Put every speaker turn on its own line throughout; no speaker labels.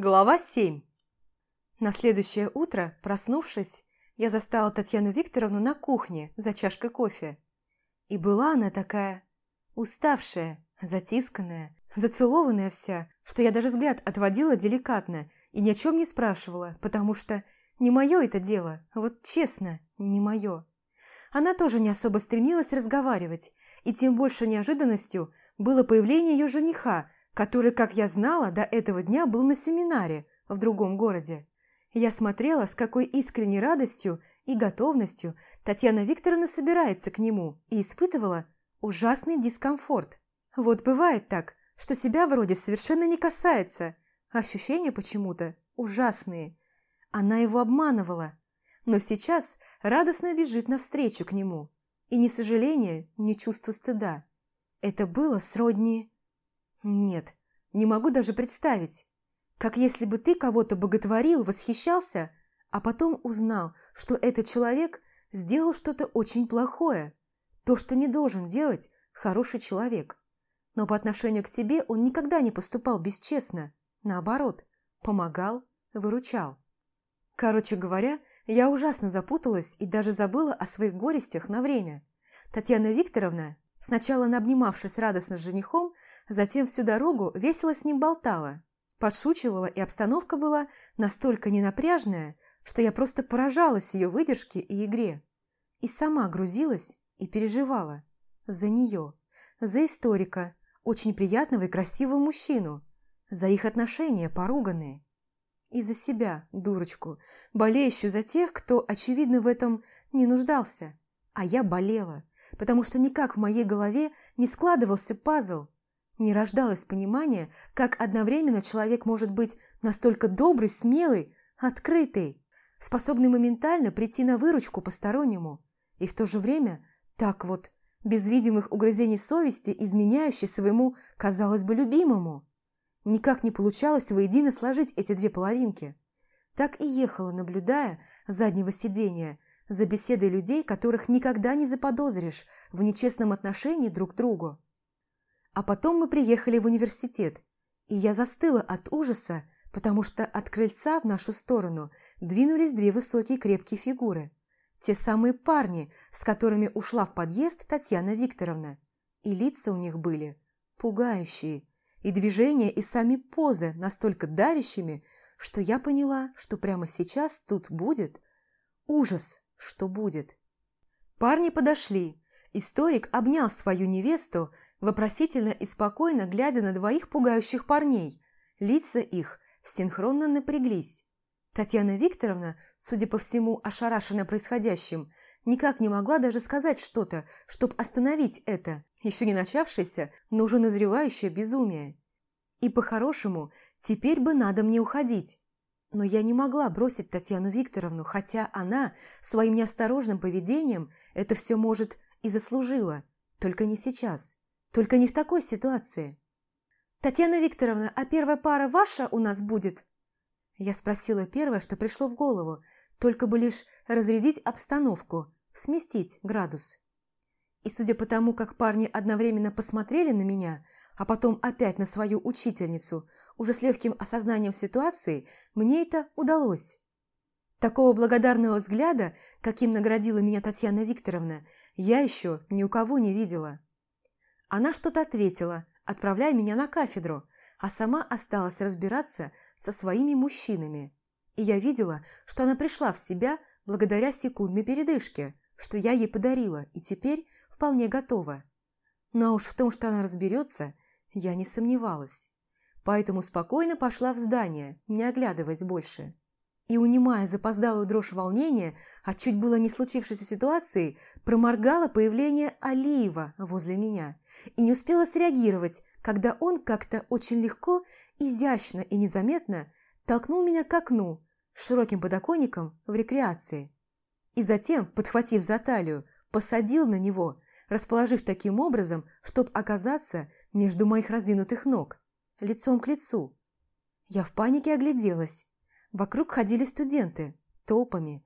Глава 7 На следующее утро, проснувшись, я застала Татьяну Викторовну на кухне за чашкой кофе. И была она такая уставшая, затисканная, зацелованная вся, что я даже взгляд отводила деликатно и ни о чем не спрашивала, потому что не мое это дело, вот честно, не мое. Она тоже не особо стремилась разговаривать, и тем больше неожиданностью было появление ее жениха, который, как я знала, до этого дня был на семинаре в другом городе. Я смотрела, с какой искренней радостью и готовностью Татьяна Викторовна собирается к нему и испытывала ужасный дискомфорт. Вот бывает так, что тебя вроде совершенно не касается, ощущения почему-то ужасные. Она его обманывала, но сейчас радостно бежит навстречу к нему. И ни сожаления, ни чувства стыда. Это было сродни... Нет, не могу даже представить. Как если бы ты кого-то боготворил, восхищался, а потом узнал, что этот человек сделал что-то очень плохое. То, что не должен делать хороший человек. Но по отношению к тебе он никогда не поступал бесчестно. Наоборот, помогал, выручал. Короче говоря, я ужасно запуталась и даже забыла о своих горестях на время. Татьяна Викторовна, сначала обнимавшись радостно с женихом, Затем всю дорогу весело с ним болтала, подшучивала, и обстановка была настолько ненапряжная, что я просто поражалась ее выдержке и игре. И сама грузилась и переживала. За нее, за историка, очень приятного и красивого мужчину, за их отношения поруганные. И за себя, дурочку, болеющую за тех, кто, очевидно, в этом не нуждался. А я болела, потому что никак в моей голове не складывался пазл, не рождалось понимания, как одновременно человек может быть настолько добрый, смелый, открытый, способный моментально прийти на выручку постороннему, и в то же время так вот, без видимых угрызений совести, изменяющий своему, казалось бы, любимому. Никак не получалось воедино сложить эти две половинки. Так и ехала, наблюдая заднего сидения за беседой людей, которых никогда не заподозришь в нечестном отношении друг к другу. А потом мы приехали в университет, и я застыла от ужаса, потому что от крыльца в нашу сторону двинулись две высокие крепкие фигуры. Те самые парни, с которыми ушла в подъезд Татьяна Викторовна. И лица у них были пугающие, и движения, и сами позы настолько давящими, что я поняла, что прямо сейчас тут будет ужас, что будет. Парни подошли. Историк обнял свою невесту вопросительно и спокойно глядя на двоих пугающих парней. Лица их синхронно напряглись. Татьяна Викторовна, судя по всему, ошарашенная происходящим, никак не могла даже сказать что-то, чтобы остановить это, еще не начавшееся, но уже назревающее безумие. И по-хорошему, теперь бы надо мне уходить. Но я не могла бросить Татьяну Викторовну, хотя она своим неосторожным поведением это все, может, и заслужила, только не сейчас. Только не в такой ситуации. «Татьяна Викторовна, а первая пара ваша у нас будет?» Я спросила первое, что пришло в голову, только бы лишь разрядить обстановку, сместить градус. И судя по тому, как парни одновременно посмотрели на меня, а потом опять на свою учительницу, уже с легким осознанием ситуации, мне это удалось. Такого благодарного взгляда, каким наградила меня Татьяна Викторовна, я еще ни у кого не видела. Она что-то ответила, отправляя меня на кафедру, а сама осталась разбираться со своими мужчинами. И я видела, что она пришла в себя благодаря секундной передышке, что я ей подарила, и теперь вполне готова. Но уж в том, что она разберется, я не сомневалась. Поэтому спокойно пошла в здание, не оглядываясь больше и, унимая запоздалую дрожь волнения от чуть было не случившейся ситуации, проморгала появление Алиева возле меня и не успела среагировать, когда он как-то очень легко, изящно и незаметно толкнул меня к окну с широким подоконником в рекреации. И затем, подхватив за талию, посадил на него, расположив таким образом, чтобы оказаться между моих раздвинутых ног, лицом к лицу. Я в панике огляделась Вокруг ходили студенты, толпами.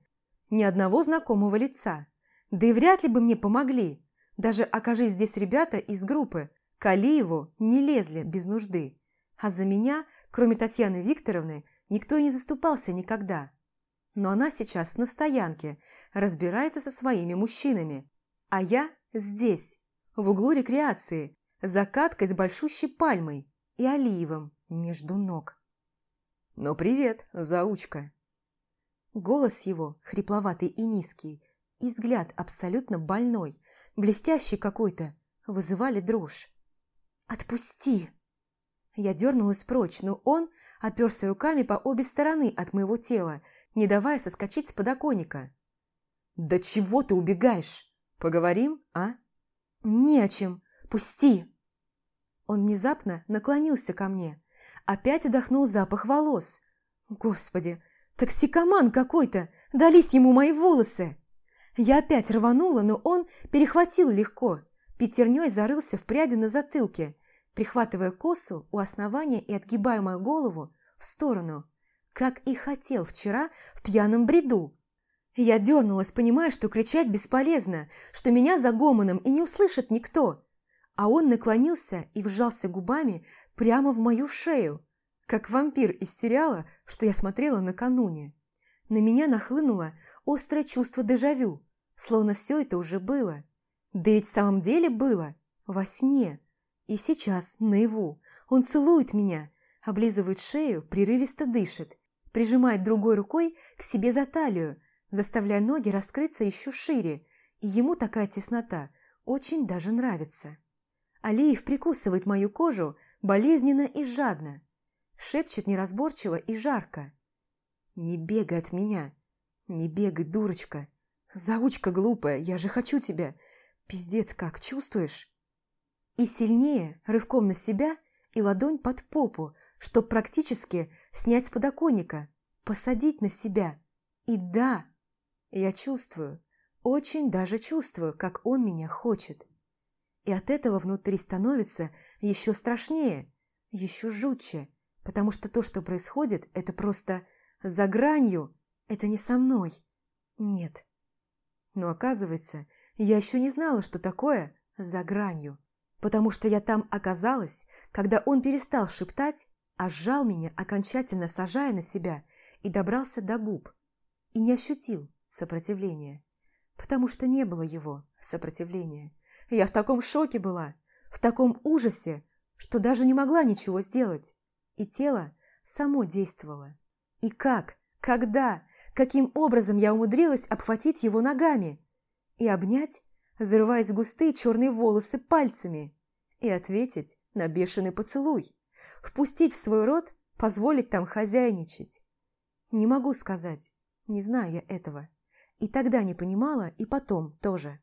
Ни одного знакомого лица. Да и вряд ли бы мне помогли. Даже окажись здесь ребята из группы, к Алиеву не лезли без нужды. А за меня, кроме Татьяны Викторовны, никто и не заступался никогда. Но она сейчас на стоянке, разбирается со своими мужчинами. А я здесь, в углу рекреации, закаткой с большущей пальмой и Алиевым между ног. «Ну привет, заучка!» Голос его, хрипловатый и низкий, и взгляд абсолютно больной, блестящий какой-то, вызывали дрожь. «Отпусти!» Я дернулась прочь, но он оперся руками по обе стороны от моего тела, не давая соскочить с подоконника. «Да чего ты убегаешь? Поговорим, а?» «Не о чем. Пусти!» Он внезапно наклонился ко мне. Опять вдохнул запах волос. «Господи, токсикоман какой-то! Дались ему мои волосы!» Я опять рванула, но он перехватил легко. Пятерней зарылся в пряди на затылке, прихватывая косу у основания и отгибая мою голову в сторону, как и хотел вчера в пьяном бреду. Я дернулась, понимая, что кричать бесполезно, что меня за гомоном и не услышит никто. А он наклонился и вжался губами прямо в мою шею, как вампир из сериала, что я смотрела накануне. На меня нахлынуло острое чувство дежавю, словно все это уже было. Да ведь в самом деле было, во сне. И сейчас, наяву, он целует меня, облизывает шею, прерывисто дышит, прижимает другой рукой к себе за талию, заставляя ноги раскрыться еще шире, и ему такая теснота очень даже нравится. Алиев прикусывает мою кожу болезненно и жадно, шепчет неразборчиво и жарко. «Не бегай от меня! Не бегай, дурочка! Заучка глупая, я же хочу тебя! Пиздец как, чувствуешь?» И сильнее, рывком на себя и ладонь под попу, чтоб практически снять с подоконника, посадить на себя. И да, я чувствую, очень даже чувствую, как он меня хочет. И от этого внутри становится еще страшнее, еще жутче, потому что то, что происходит, это просто за гранью, это не со мной. Нет. Но оказывается, я еще не знала, что такое за гранью, потому что я там оказалась, когда он перестал шептать, а сжал меня, окончательно сажая на себя, и добрался до губ, и не ощутил сопротивления, потому что не было его сопротивления. Я в таком шоке была, в таком ужасе, что даже не могла ничего сделать. И тело само действовало. И как, когда, каким образом я умудрилась обхватить его ногами и обнять, зарываясь в густые черные волосы пальцами, и ответить на бешеный поцелуй, впустить в свой рот, позволить там хозяйничать. Не могу сказать, не знаю я этого. И тогда не понимала, и потом тоже.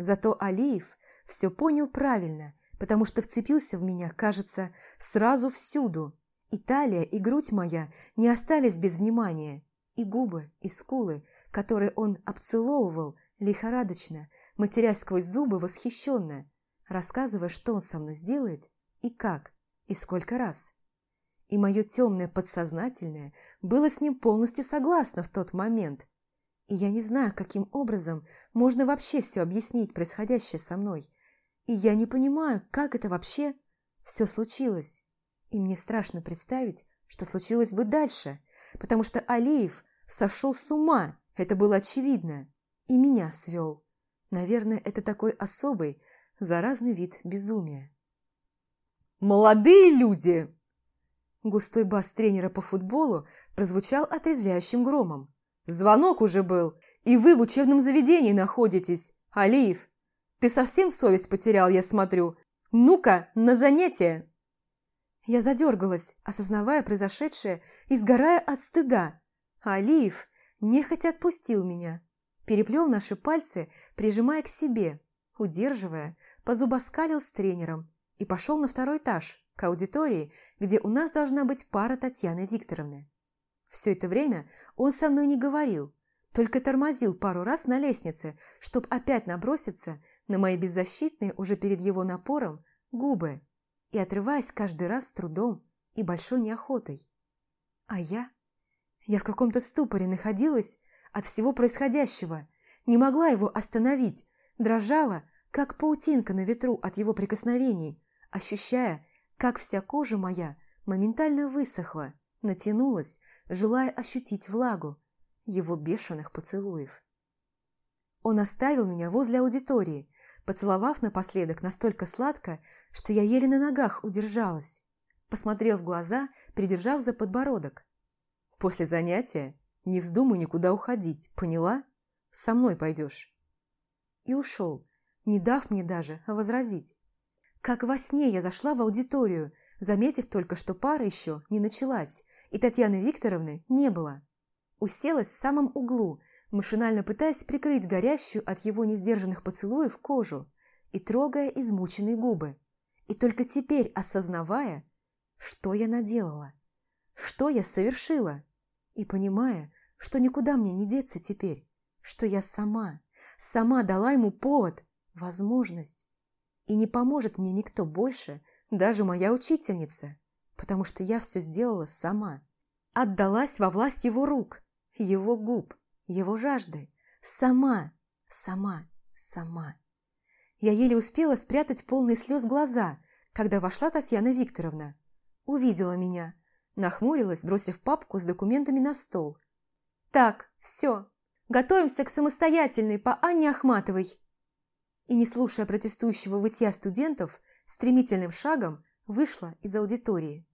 Зато Алиев все понял правильно, потому что вцепился в меня, кажется, сразу всюду. И талия, и грудь моя не остались без внимания. И губы, и скулы, которые он обцеловывал лихорадочно, матерясь сквозь зубы восхищенно, рассказывая, что он со мной сделает, и как, и сколько раз. И мое темное подсознательное было с ним полностью согласно в тот момент, и я не знаю, каким образом можно вообще все объяснить происходящее со мной. И я не понимаю, как это вообще все случилось. И мне страшно представить, что случилось бы дальше, потому что Алиев сошел с ума, это было очевидно, и меня свел. Наверное, это такой особый, заразный вид безумия. «Молодые люди!» Густой бас тренера по футболу прозвучал отрезвляющим громом. Звонок уже был, и вы в учебном заведении находитесь. Алиев, ты совсем совесть потерял, я смотрю. Ну-ка, на занятие!» Я задергалась, осознавая произошедшее и сгорая от стыда. Алиев нехотя отпустил меня, переплел наши пальцы, прижимая к себе, удерживая, позубоскалил с тренером и пошел на второй этаж, к аудитории, где у нас должна быть пара Татьяны Викторовны. Все это время он со мной не говорил, только тормозил пару раз на лестнице, чтоб опять наброситься на мои беззащитные уже перед его напором губы и отрываясь каждый раз с трудом и большой неохотой. А я? Я в каком-то ступоре находилась от всего происходящего, не могла его остановить, дрожала, как паутинка на ветру от его прикосновений, ощущая, как вся кожа моя моментально высохла, натянулась, желая ощутить влагу его бешеных поцелуев. Он оставил меня возле аудитории, поцеловав напоследок настолько сладко, что я еле на ногах удержалась. Посмотрел в глаза, придержав за подбородок. «После занятия не вздумай никуда уходить, поняла? Со мной пойдешь». И ушел, не дав мне даже возразить. Как во сне я зашла в аудиторию, заметив только, что пара еще не началась, и Татьяны Викторовны не было. Уселась в самом углу, машинально пытаясь прикрыть горящую от его несдержанных поцелуев кожу и трогая измученные губы. И только теперь осознавая, что я наделала, что я совершила, и понимая, что никуда мне не деться теперь, что я сама, сама дала ему повод, возможность. И не поможет мне никто больше, даже моя учительница, потому что я все сделала сама. Отдалась во власть его рук, его губ, его жажды. Сама, сама, сама. Я еле успела спрятать полные слез глаза, когда вошла Татьяна Викторовна. Увидела меня, нахмурилась, бросив папку с документами на стол. «Так, все, готовимся к самостоятельной по Анне Ахматовой». И, не слушая протестующего вытья студентов, стремительным шагом вышла из аудитории.